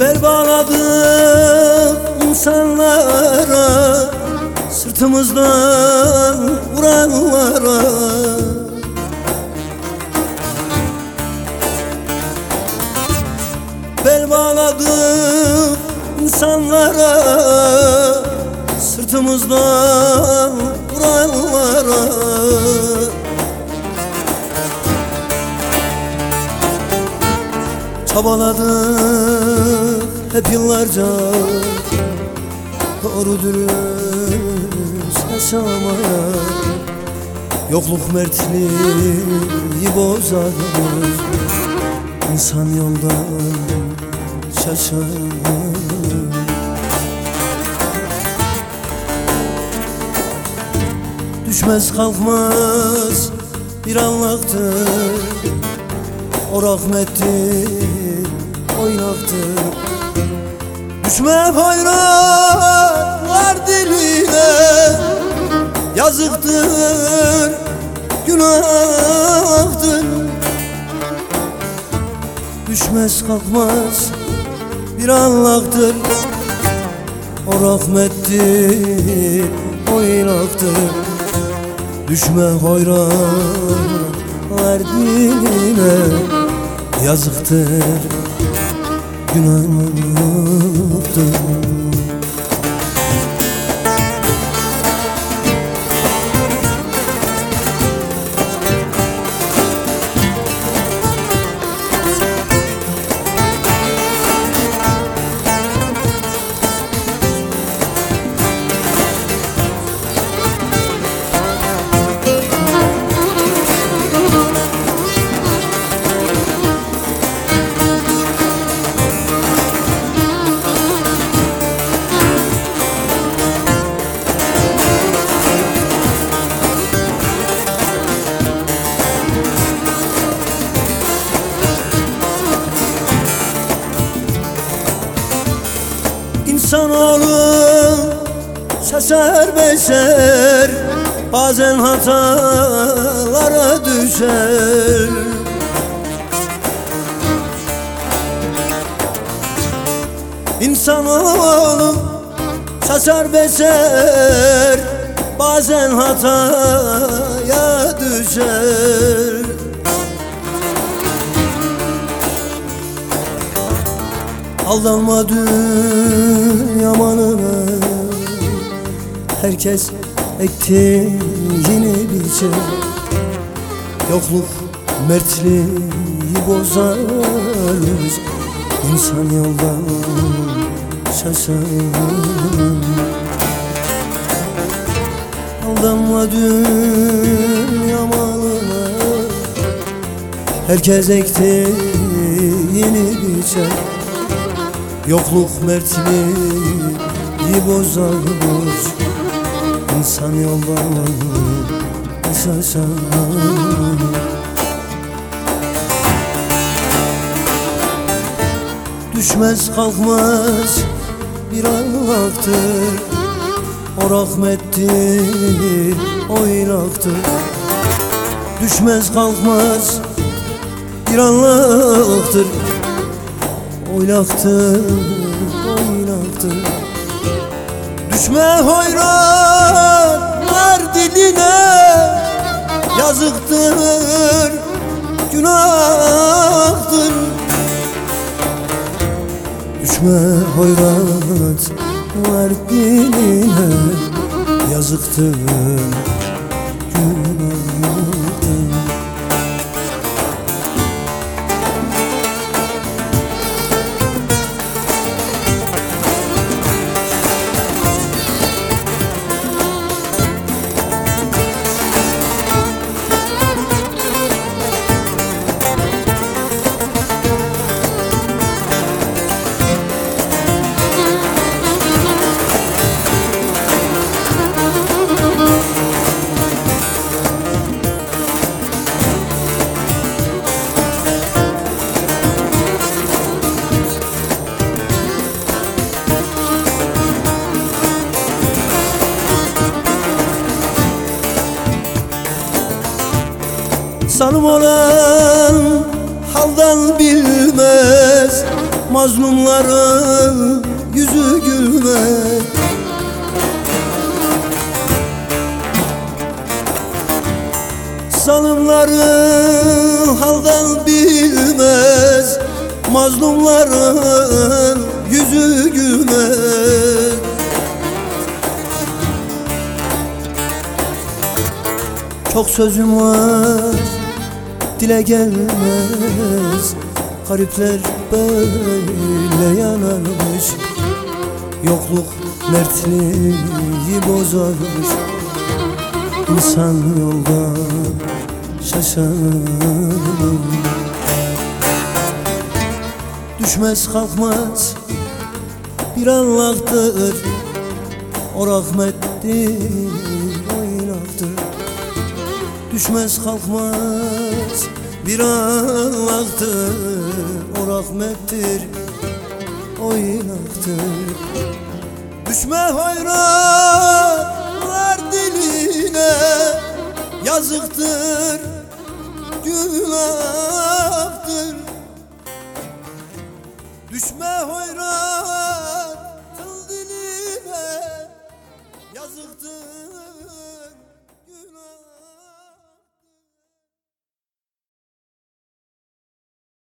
Bel Berbaladım insanlara Sırtımızdan vuranlara. Bel bağladım insanlara Sırtımızdan vuranlara. Çabaladık hep yıllarca. Doğru dürüst yaşamaya Yokluk mertliği bozar. İnsan yoldan şaşar Düşmez kalkmaz bir anlaktır O rahmettir oynaktır Düşme hayranlar diline Yazıktır, günahtır. Düşmez kalkmaz bir anlaktır O rahmettir, oynaktır Düşme hayranlar diline Yazıktır, günahtır İnsanoğlu şaşar beşer Bazen hatalara düşer. İnsanoğlu şaşar beşer Bazen hataya düşer Aldanma dünya malına Herkes ektiğini biçer Yokluk mertliği bozar İnsan yoldan şaşar Aldanma dünya malına Herkes ektiğini biçer Yokluk mertliği bozar İnsan yoldan şaşar Düşmez kalkmaz bir anlaktır. O rahmettir, oynaktır. Düşmez kalkmaz bir anlaktır Oynaktır, oynaktır Düşme hayranlar diline Yazıktır, günahtır. Düşme hayranlar diline Yazıktır, Sanım olan haldan bilmez Mazlumların yüzü gülmez. Sanımların haldan bilmez Mazlumların yüzü gülmez. Çok sözüm var dile gelmez. Garipler böyle yanarmış Yokluk mertliği bozarmış. İnsan yolda şaşarır Düşmez kalkmaz bir Allah'tır O rahmettir, Düşmez kalkmaz. Bir Allah'tır O rahmettir, o ilahtır Düşme hayranlar diline Yazıktır, günahtır. Düşme hayran diline Yazıktır